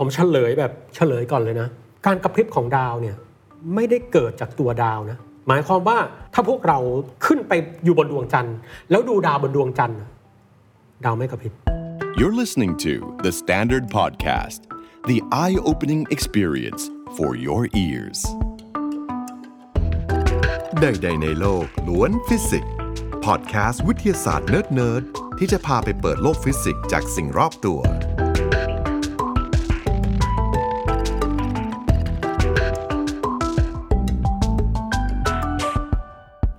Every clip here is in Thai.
ผมเฉลยแบบเฉลยก่อนเลยนะ การกระพริบของดาวเนี่ยไม่ได้เกิดจากตัวดาวนะหมายความว่าถ้าพวกเราขึ้นไปอยู่บนดวงจันทร์ แล้วดูดาวบนดวงจันทร์ดาวไม่กระพริบ You're listening to The Standard Podcast, the eye opening experience for your ears. ใดๆในโลกล้วนฟิสิกส์พอดแคสต์วิทยาศาสตร์เนิร์ดๆที่จะพาไปเปิดโลกฟิสิกส์จากสิ่งรอบตัว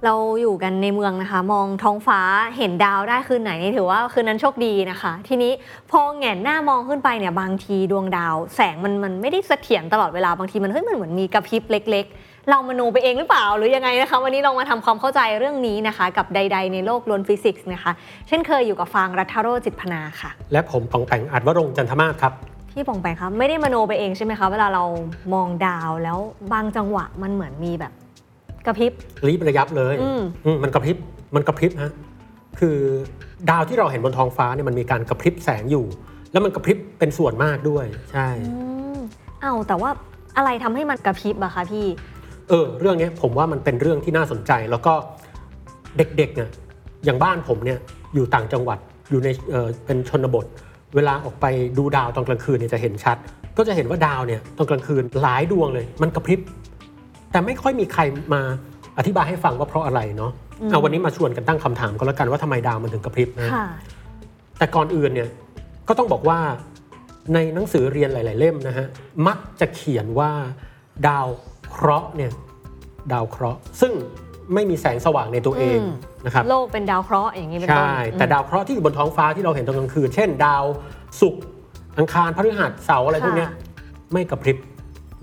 เราอยู่กันในเมืองนะคะ มองท้องฟ้าเห็นดาวได้คืนไหนนี่ถือว่าคืนนั้นโชคดีนะคะ ทีนี้พอแหงนหน้ามองขึ้นไปเนี่ยบางทีดวงดาว แสงมันมันไม่ได้เสถียรตลอดเวลาบางทีมันเฮ้ยมันเหมือนมีกระพริบเล็ก ๆ เรามโนไปเองหรือเปล่าหรือยังไงนะคะ วันนี้ลองมาทำความเข้าใจเรื่องนี้นะคะ กับใด ๆ ในโลกล้วนฟิสิกส์นะคะ เช่นเคยอยู่กับฟางรัฐโรจน์จิตพนาค่ะ และผมปองแปงอัดวรงค์จันทมาศครับพี่ปองไปครับไม่ได้มโนไปเองใช่ไหมคะเวลาเรามองดาวแล้วบางจังหวะมันเหมือนมีแบบ กระพริบรีบระยับเลยอืม อืมมันกระพริบมันกระพริบฮะคือดาวที่เราเห็นบนท้องฟ้าเนี่ยมันมีการกระพริบแสงอยู่ แล้วมันกระพริบเป็นส่วนมากด้วย ใช่ อืมเอาแต่ว่าอะไรทำให้มันกระพริบอะคะพี่ เออเรื่องเนี้ยผมว่ามันเป็นเรื่องที่น่าสนใจแล้วก็เด็กๆเนี่ยอย่างบ้านผมเนี่ยอยู่ต่างจังหวัดอยู่ในเออเป็นชนบท เวลาออกไปดูดาวตอนกลางคืนเนี่ยจะเห็นชัด ก็จะเห็นว่าดาวเนี่ยตอนกลางคืนหลายดวงเลย มันกระพริบ แต่ไม่ค่อยมีใครมาอธิบายให้ฟังว่าเพราะอะไรเนาะอืมเอาวันนี้มาชวนกันตั้งคำถามก็แล้วกันว่าทำไมดาวมันถึงกระพริบนะค่ะแต่ก่อนอื่นเนี่ยก็ต้องบอกว่าในหนังสือเรียนหลาย ๆ เล่มนะฮะมักจะเขียนว่าดาวเคราะห์เนี่ยดาวเคราะห์ ซึ่งไม่มีแสงสว่างในตัวเองอืมนะครับโลกเป็นดาวเคราะห์อย่างนี้เป็นต้นใช่แต่อืมดาวเคราะห์ที่อยู่บนท้องฟ้าที่เราเห็นตอนกลางคืน เช่น ดาวศุกร์อังคารพฤหัสเสาร์อะไรพวกเนี้ยค่ะไม่กระพริบ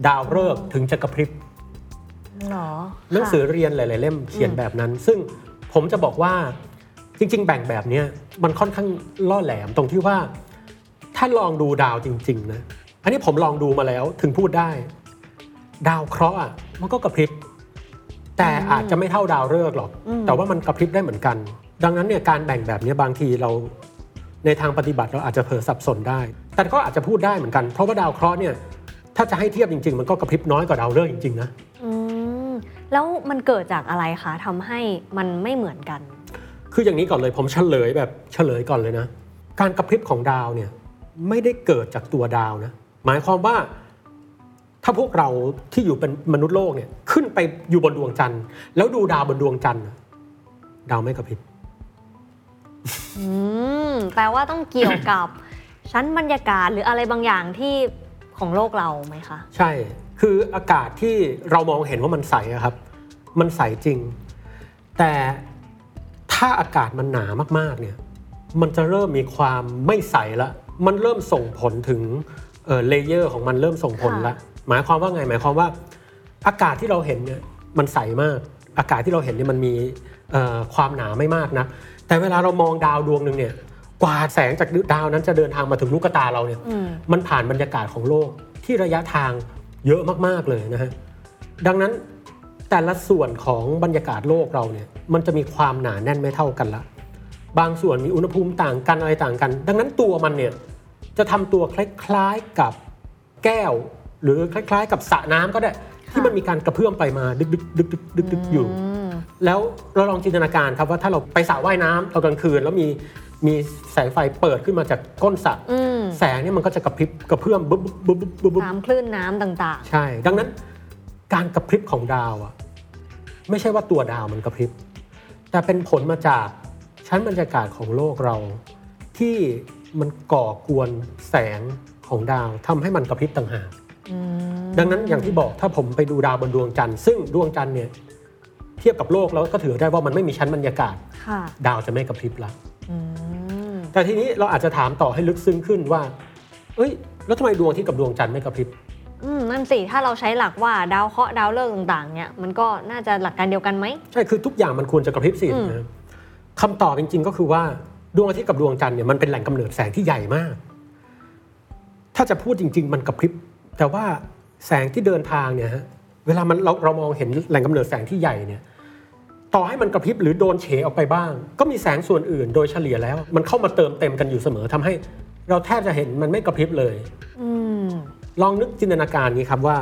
ดาวฤกษ์ถึงจะกระพริบ หรอหนังสือค่ะเรียนหลาย ๆ เล่มเขียนแบบนั้น ซึ่งผมจะบอกว่าจริง ๆ แบ่งแบบเนี้ยมันค่อนข้างล่อแหลมตรงที่ว่า ถ้าลองดูดาวจริง ๆ นะ อันนี้ผมลองดูมาแล้วถึงพูดได้ ดาวเคราะห์อะมันก็กระพริบแต่อาจจะไม่เท่าดาวฤกษ์หรอกอืมแต่ว่ามันกระพริบได้เหมือนกัน ดังนั้นเนี่ยการแบ่งแบบนี้บางทีเราในทางปฏิบัติเราอาจจะเผลอสับสนได้ แต่ก็อาจจะพูดได้เหมือนกัน เพราะว่าดาวเคราะห์เนี่ยถ้าจะให้เทียบจริง ๆ มันก็กระพริบน้อยกว่าดาวฤกษ์จริงๆนะอืม แล้วมันเกิดจากอะไรคะทำให้มันไม่เหมือนกัน คืออย่างนี้ก่อนเลยผมเฉลยแบบเฉลยก่อนเลยนะ การกระพริบของดาวเนี่ยไม่ได้เกิดจากตัวดาวนะหมายความว่าถ้าพวกเราที่อยู่เป็นมนุษย์โลกเนี่ยขึ้นไปอยู่บนดวงจันทร์ แล้วดูดาวบนดวงจันทร์น่ะดาวไม่กระพริบอืมแปลว่าต้องเกี่ยวกับชั้นบรรยากาศหรืออะไรบางอย่างที่ของโลกเราไหมคะ ใช่ คืออากาศที่เรามองเห็นว่ามันใสอะครับ มันใสจริง แต่ถ้าอากาศมันหนามากๆเนี่ยมันจะเริ่มมีความไม่ใสละ มันเริ่มส่งผลถึงเอ่อ layer ของมันเริ่มส่งผลละ หมายความว่าไง หมายความว่า อากาศที่เราเห็นเนี่ยมันใสมาก อากาศที่เราเห็นเนี่ยมันมีเอ่อความหนาไม่มากนะ แต่เวลาเรามองดาวดวงหนึ่งเนี่ย กว่าแสงจากดาวนั้นจะเดินทางมาถึงลูกตาเราเนี่ยอืมมันผ่านบรรยากาศของโลกที่ระยะทาง เยอะมากๆเลยนะฮะดังนั้นแต่ละส่วนของบรรยากาศโลกเราเนี่ยมันจะมีความหนาแน่นไม่เท่ากันละบางส่วนมีอุณหภูมิต่างกันอะไรต่างกัน ดังนั้นตัวมันเนี่ยจะทำตัวคล้ายๆกับแก้ว หรือคล้ายๆ กับสระน้ำก็ได้ที่มันมีการกระเพื่อมไปมาดึกดึกดึกดึกดึกดึกอยู่อืมแล้วเราลองจินตนาการครับว่าถ้าเราไปสระว่ายน้ำตอนกลางคืน แล้วมีมีแสงไฟเปิดขึ้นมาจากก้นสระอืม แสงเนี่ยมันก็จะกระพริบกระเพื่อมบุ๊บบุ๊บบุ๊บบุ๊บบุ๊บตามคลื่นน้ำต่างใช่ ดังนั้นการกระพริบของดาวอะไม่ใช่ว่าตัวดาวมันกระพริบ แต่เป็นผลมาจากชั้นบรรยากาศของโลกเรา ที่มันก่อกวนแสงของดาวทำให้มันกระพริบต่างหาก ๆอืมดังนั้นอย่างที่บอกถ้าผมไปดูดาวบนดวงจันทร์ซึ่งดวงจันทร์เนี่ยเทียบกับโลกแล้วก็ถือได้ว่ามันไม่มีชั้นบรรยากาศ ค่ะดาวจะไม่กระพริบละอืม แต่ทีนี้เราอาจจะถามต่อให้ลึกซึ้งขึ้นว่า เอ้ย แล้วทำไมดวงอาที่กับดวงจันทร์ไม่กระพริบ อืมนั่นสิ ถ้าเราใช้หลักว่าดาวเคราะห์ดาวฤกษ์ต่างๆเนี่ยมันก็น่าจะหลักการเดียวกันไหม ใช่ คือทุกอย่างมันควรจะกระพริบสิอืม นะคำตอบจริงๆ ก็คือว่าดวงอาทิตย์กับดวงจันทร์เนี่ยมันเป็นแหล่งกำเนิดแสงที่ใหญ่มาก ถ้าจะพูดจริง ๆ มันกระพริบ แต่ว่าแสงที่เดินทางเนี่ยฮะ เวลามันเราเรามองเห็นแหล่งกำเนิดแสงที่ใหญ่เนี่ย ต่อให้มันกระพริบหรือโดนเฉออกไปบ้าง ก็มีแสงส่วนอื่นโดยเฉลี่ยแล้ว มันเข้ามาเติมเต็มกันอยู่เสมอทำให้ เราแทบจะเห็นมันไม่กระพริบเลยอืมลองนึกจินตนาการนี้ครับว่า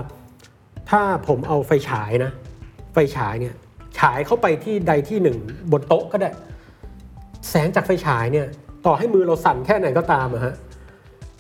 ถ้าผมเอาไฟฉายนะ ไฟฉายเนี่ย ฉายเข้าไปที่ใดที่หนึ่ง บนโต๊ะก็ได้ แสงจากไฟฉายเนี่ย ต่อให้มือเราสั่นแค่ไหนก็ตามอะฮะ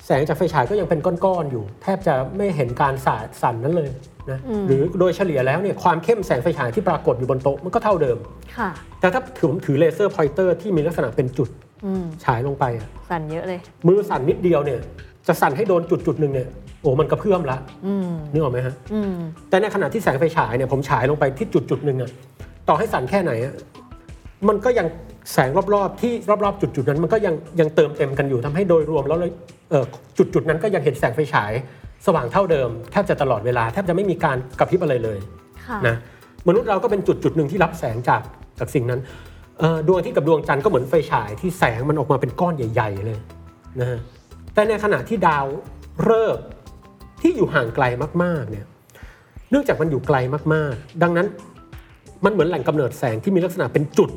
แสงจากไฟฉายก็ยังเป็นก้อนๆอยู่ แทบจะไม่เห็นการส่ายสั่นนั้นเลย นะหรือโดยเฉลี่ยแล้วเนี่ยความเข้มแสงไฟฉายที่ปรากฏอยู่บนโต๊ะมันก็เท่าเดิมค่ะแต่ถ้าถือผมถือ laser pointer ที่มีลักษณะเป็นจุดอืมฉายลงไปอะสั่นเยอะเลย มือสั่นนิดเดียวเนี่ยจะสั่นให้โดนจุดจุดๆหนึ่งเนี่ยโอ้มันกระเพื่อมละอืมนึกออกไหมฮะอืมแต่ในขณะที่แสงไฟฉายเนี่ยผมฉายลงไปที่จุดจุดๆหนึ่งอะต่อให้สั่นแค่ไหนอะมันก็ยังแสงรอบๆที่รอบๆจุดจุดๆนั้นมันก็ยังยังเติมเต็มกันอยู่ทำให้โดยรวมแล้วเลยเอ่อจุดจุดๆนั้นก็ยังเห็นแสงไฟฉาย สว่างเท่าเดิมแทบจะตลอดเวลาแทบจะไม่มีการกระพริบอะไรเลยค่ะนะมนุษย์เราก็เป็นจุดจุดๆหนึ่งที่รับแสงจากจากสิ่งนั้นเอ่อดวงอาที่กับดวงจันทร์ก็เหมือนไฟฉายที่แสงมันออกมาเป็นก้อนใหญ่ ๆ เลยนะฮะแต่ในขณะที่ดาวฤกษ์ที่อยู่ห่างไกลมากๆเนี่ยเนื่องจากมันอยู่ไกลมากๆ ดังนั้นมันเหมือนแหล่งกำเนิดแสงที่มีลักษณะเป็นจุด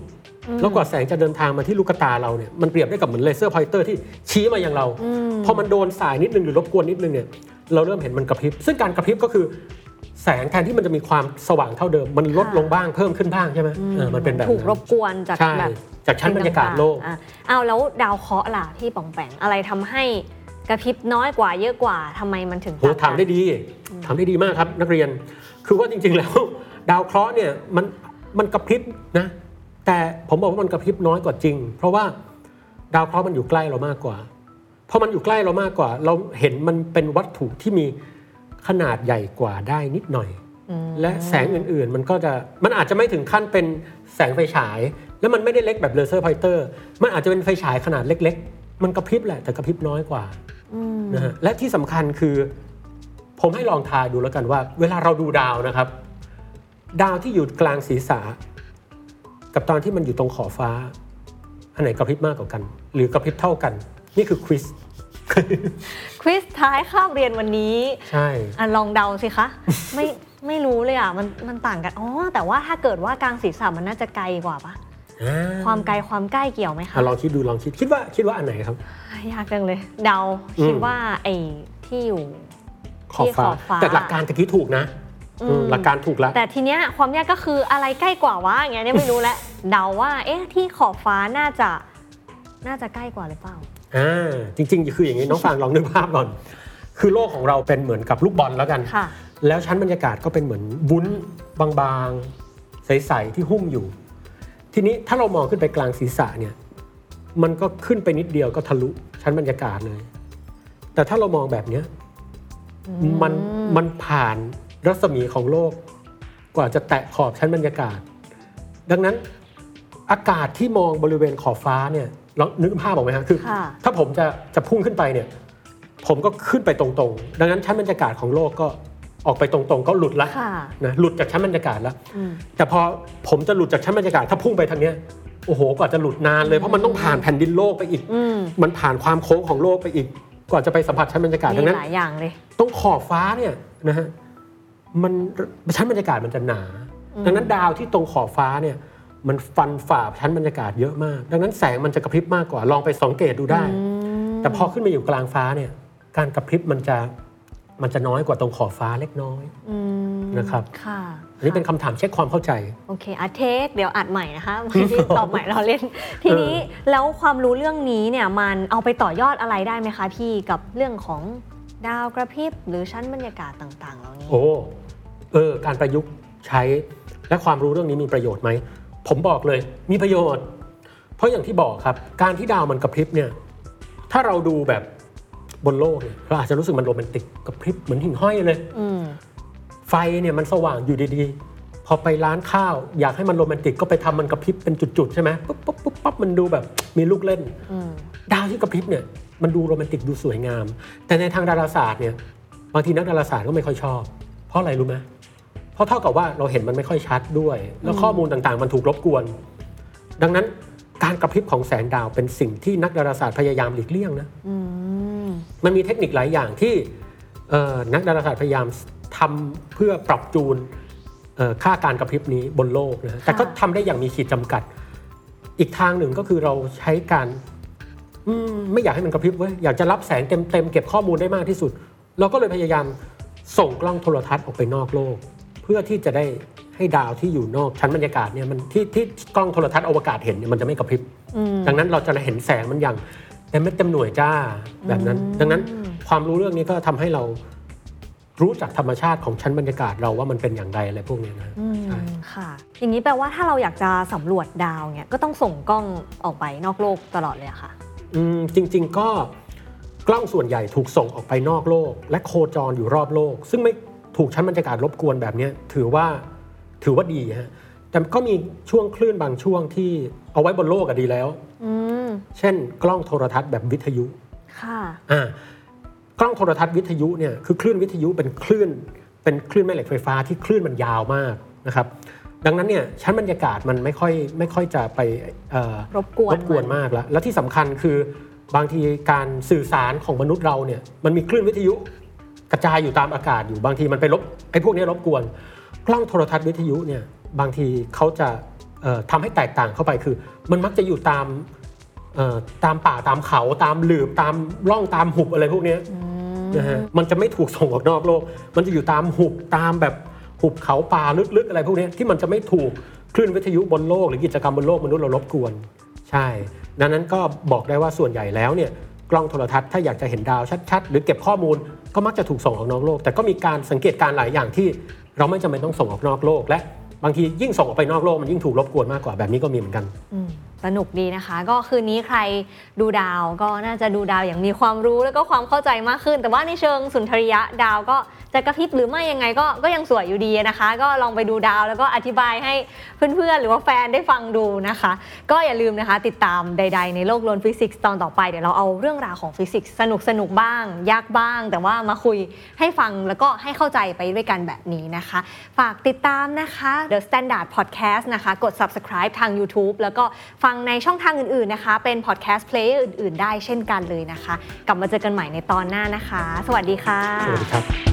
แล้วกว่าแสงจะเดินทางมาที่ลูกตาเราเนี่ยมันเปรียบได้กับเหมือนเลเซอร์พอยเตอร์ที่ชี้มาอย่างเราพอมันโดนสายนิดนึงหรือรบกวนนิดนึงเนี่ย เราเริ่มเห็นมันกระพริบ ซึ่งการกระพริบก็คือแสงแทนที่มันจะมีความสว่างเท่าเดิม มันลดลงบ้างเพิ่มขึ้นบ้างใช่ไหมเออมันเป็นแบบถูกนั้นรบกวนจากใช่แบบจากชั้นบรรยากาศโลกอะเอาแล้วดาวเคราะห์ล่ะพี่ป๋องแปงอะไรทำให้กระพริบน้อยกว่าเยอะกว่าทำไมมันถึงโหต่งกันถามได้ดีถามได้ดีมากครับ นักเรียน คือว่าจริง ๆ แล้ว ดาวเคราะห์เนี่ยมันมันกระพริบนะ แต่ผมบอกว่ามันกระพริบน้อยกว่าจริง เพราะว่าดาวเคราะห์มันอยู่ใกล้เรามากกว่า พอมันอยู่ใกล้เรามากกว่า เราเห็นมันเป็นวัตถุที่มีขนาดใหญ่กว่าได้นิดหน่อยอืมและแสงอื่นๆ มันก็จะมันอาจจะไม่ถึงขั้นเป็นแสงไฟฉาย แล้วมันไม่ได้เล็กแบบเลเซอร์พอยเตอร์มันอาจจะเป็นไฟฉายขนาดเล็ก ๆ มันกระพริบแหละแต่กระพริบน้อยกว่าอืมนะฮะและที่สำคัญคือ ผมให้ลองทายดูแล้วกันว่า เวลาเราดูดาวนะครับ ดาวที่อยู่กลางศีรษะ กับตอนที่มันอยู่ตรงขอบฟ้า อันไหนกระพริบมากกว่ากัน หรือกระพริบเท่ากัน นี่คือควิสควิสท้ายคาบเรียนวันนี้ใช่อะลองเดาสิคะ ไม่ไม่รู้เลยอะมันมันต่างกันอ๋อแต่ว่าถ้าเกิดว่ากลางศีรษะมันน่าจะไกลกว่าปะอ่าความไกลความใกล้เกี่ยวไหมคะอะลองคิดดูลองคิดคิดว่าคิดว่าอันไหนครับยากจังเลย เดาอืมคิดว่าไอ้ที่อยู่ขอบฟ้าที่ขอบฟ้าแต่หลักการตะกี้ถูกนะอืมอืมหลักการถูกแล้ว แต่ทีเนี้ยความยากก็คืออะไรใกล้กว่าวะอย่างเงี้ยเนี่ยไม่รู้แล้วเดาว่า เอ๊ะที่ขอบฟ้าน่าจะน่าจะใกล้กว่าหรือเปล่า อ่าจริงๆ คืออย่างนี้น้องฟางลองนึกภาพก่อน คือโลกของเราเป็นเหมือนกับลูกบอลแล้วกัน ค่ะ แล้วชั้นบรรยากาศก็เป็นเหมือนวุ้นบางๆ ใสๆที่หุ้มอยู่ ทีนี้ถ้าเรามองขึ้นไปกลางศีรษะเนี่ย มันก็ขึ้นไปนิดเดียวก็ทะลุชั้นบรรยากาศเลย แต่ถ้าเรามองแบบเนี้ยมันมันผ่านรัศมีของโลก กว่าจะแตะขอบชั้นบรรยากาศ ดังนั้นอากาศที่มองบริเวณขอบฟ้าเนี่ย ลองนึกภาพออกไหมฮะคือค่ะถ้าผมจะจะพุ่งขึ้นไปเนี่ย ผมก็ขึ้นไปตรงๆ ดังนั้นชั้นบรรยากาศของโลกก็ออกไปตรงๆ ก็หลุดละค่ะนะหลุดจากชั้นบรรยากาศแล้วอืมแต่พอผมจะหลุดจากชั้นบรรยากาศถ้าพุ่งไปทางเนี้ยโอ้โหกว่าจะหลุดนานเลยเพราะมันต้องผ่านแผ่นดินโลกไปอีกอืมมันผ่านความโค้งของโลกไปอีก กว่าจะไปสัมผัสชั้นบรรยากาศดัมีงนั้นหลายอย่างเลยตรงขอบฟ้าเนี่ยนะฮะมันชั้นบรรยากาศมันจะหนา ดังนั้นดาวที่ตรงขอบฟ้าเนี่ย มันฟันฝ่าชั้นบรรยากาศเยอะมาก ดังนั้นแสงมันจะกระพริบมากกว่าลองไปสังเกตดูได้ แต่พอขึ้นมาอยู่กลางฟ้าเนี่ยการกระพริบมันจะมันจะน้อยกว่าตรงขอบฟ้าเล็กน้อยอืมนะครับค่ะอันนี้เป็นคำถามเช็คความเข้าใจ โอเคอัดเทคเดี๋ยวอัดใหม่นะคะไม่ได้ตอบใหม่เราเล่น ทีนี้แล้วความรู้เรื่องนี้เนี่ยมันเอาไปต่อยอดอะไรได้ไหมคะพี่กับเรื่องของดาวกระพริบหรือชั้นบรรยากาศต่าง ๆ เหล่านี้ โอ้เออการประยุกต์ใช้และความรู้เรื่องนี้มีประโยชน์ไหม ผมบอกเลยมีประโยชน์ เพราะอย่างที่บอกครับ การที่ดาวมันกระพริบเนี่ยถ้าเราดูแบบบนโลกเนี่ยเราอาจจะรู้สึกมันโรแมนติกกระพริบเหมือนหิ่งห้อยเลยอืมไฟเนี่ยมันสว่างอยู่ดีๆ พอไปร้านข้าว อยากให้มันโรแมนติกก็ไปทำมันกระพริบเป็นจุดๆใช่ไหมปุ๊บปุ๊บปุ๊บปั๊บมันดูแบบมีลูกเล่นอืมดาวที่กระพริบเนี่ยมันดูโรแมนติกดูสวยงาม แต่ในทางดาราศาสตร์เนี่ยบางทีนักดาราศาสตร์ก็ไม่ค่อยชอบ เพราะอะไรรู้ไหม เพราะเท่ากับว่าเราเห็นมันไม่ค่อยชัดด้วย แล้วข้อมูลต่างๆ มันถูกรบกวน ดังนั้นการกระพริบของแสงดาวเป็นสิ่งที่นักดาราศาสตร์พยายามหลีกเลี่ยงนะอืมมันมีเทคนิคหลายอย่างที่เอ่อนักดาราศาสตร์พยายามทำเพื่อปรับจูนเอ่อค่าการกระพริบนี้บนโลกนะแต่ก็ทำได้อย่างมีขีดจำกัด อีกทางหนึ่งก็คือเราใช้การอืมไม่อยากให้มันกระพริบเว้ยอยากจะรับแสงเต็มๆเก็บข้อมูลได้มากที่สุด เราก็เลยพยายามส่งกล้องโทรทัศน์ออกไปนอกโลก เพื่อที่จะได้ให้ดาวที่อยู่นอกชั้นบรรยากาศเนี่ยมันที่ที่กล้องโทรทัศน์อวกาศเห็นเนี่ยมันจะไม่กระพริบ ดังนั้นเราจะเห็นแสงมันอย่างเต็มเม็ดเต็มหน่วยจ้าแบบนั้น ดังนั้นความรู้เรื่องนี้ก็ทำให้เรารู้จักธรรมชาติของชั้นบรรยากาศเราว่ามันเป็นอย่างไรอะไรพวกนี้นะอืมใช่ค่ะ อย่างนี้แปลว่าถ้าเราอยากจะสำรวจดาวเนี่ยก็ต้องส่งกล้องออกไปนอกโลกตลอดเลยอะค่ะ อืมจริง ๆ ก็กล้องส่วนใหญ่ถูกส่งออกไปนอกโลก และโคจรอยู่รอบโลก ซึ่งไม่ ถูกชั้นบรรยากาศรบกวนแบบเนี้ยถือว่าถือว่าดีฮะแต่ก็มีช่วงคลื่นบางช่วงที่เอาไว้บนโลกอะดีแล้วอืมเช่น กล้องโทรทัศน์แบบวิทยุค่ะอ่ากล้องโทรทัศน์วิทยุเนี่ยคือคลื่นวิทยุเป็นคลื่น เป็นคลื่นแม่เหล็กไฟฟ้าที่คลื่นมันยาวมากนะครับ ดังนั้นเนี่ยชั้นบรรยากาศมันไม่ค่อยไม่ค่อยจะไปเอ่อรบกวนรบกวนมากแล้ว แล้วที่สำคัญคือบางทีการสื่อสารของมนุษย์เราเนี่ยมันมีคลื่นวิทยุ กระจายอยู่ตามอากาศอยู่บางทีมันไปรบไอ้พวกนี้รบกวน กล้องโทรทัศน์วิทยุเนี่ยบางทีเขาจะเอ่อทำให้แตกต่างเข้าไปคือ มันมักจะอยู่ตามเอ่อตามป่าตามเขาตามหลืบตามร่องตามหุบอะไรพวกเนี้ยนะฮะมันจะไม่ถูกส่งออกนอกโลก มันจะอยู่ตามหุบตามแบบหุบเขาป่าลึกๆอะไรพวกเนี้ยที่มันจะไม่ถูกคลื่นวิทยุบนโลก หรือกิจกรรมบนโลกมนุษย์เรารบกวน ใช่ ดังนั้นก็บอกได้ว่าส่วนใหญ่แล้วเนี่ยกล้องโทรทัศน์ถ้าอยากจะเห็นดาวชัด ๆ หรือเก็บข้อมูล ก็มักจะถูกส่งออกนอกโลก แต่ก็มีการสังเกตการณ์หลายอย่างที่เราไม่จำเป็นต้องส่งออกนอกโลก และบางทียิ่งส่งออกไปนอกโลกมันยิ่งถูกรบกวนมากกว่าแบบนี้ก็มีเหมือนกันสนุกดีนะคะ ก็คืนนี้ใครดูดาวก็น่าจะดูดาวอย่างมีความรู้แล้วก็ความเข้าใจมากขึ้น แต่ว่าในเชิงสุนทรียะดาวก็ จะกระพริบหรือไม่ยังไงก็ก็ยังสวยอยู่ดีนะคะ ก็ลองไปดูดาว แล้วก็อธิบายให้เพื่อนๆ หรือว่าแฟนได้ฟังดูนะคะ ก็อย่าลืมนะคะ ติดตามใด ๆ ในโลกล้วนฟิสิกส์ตอนต่อไปเดี๋ยวเราเอาเรื่องราวของฟิสิกส์สนุกสนุกๆบ้าง ยากบ้าง แต่ว่ามาคุยให้ฟังแล้วก็ให้เข้าใจไปด้วยกันแบบนี้นะคะ ฝากติดตามนะคะ The Standard Podcast นะคะ กด subscribe ทาง YouTube แล้วก็ฟังในช่องทางอื่นๆนะคะ เป็น podcast player อื่นๆ ได้เช่นกันเลยนะคะ กลับมาเจอกันใหม่ในตอนหน้านะคะ สวัสดีค่ะ สวัสดีครับ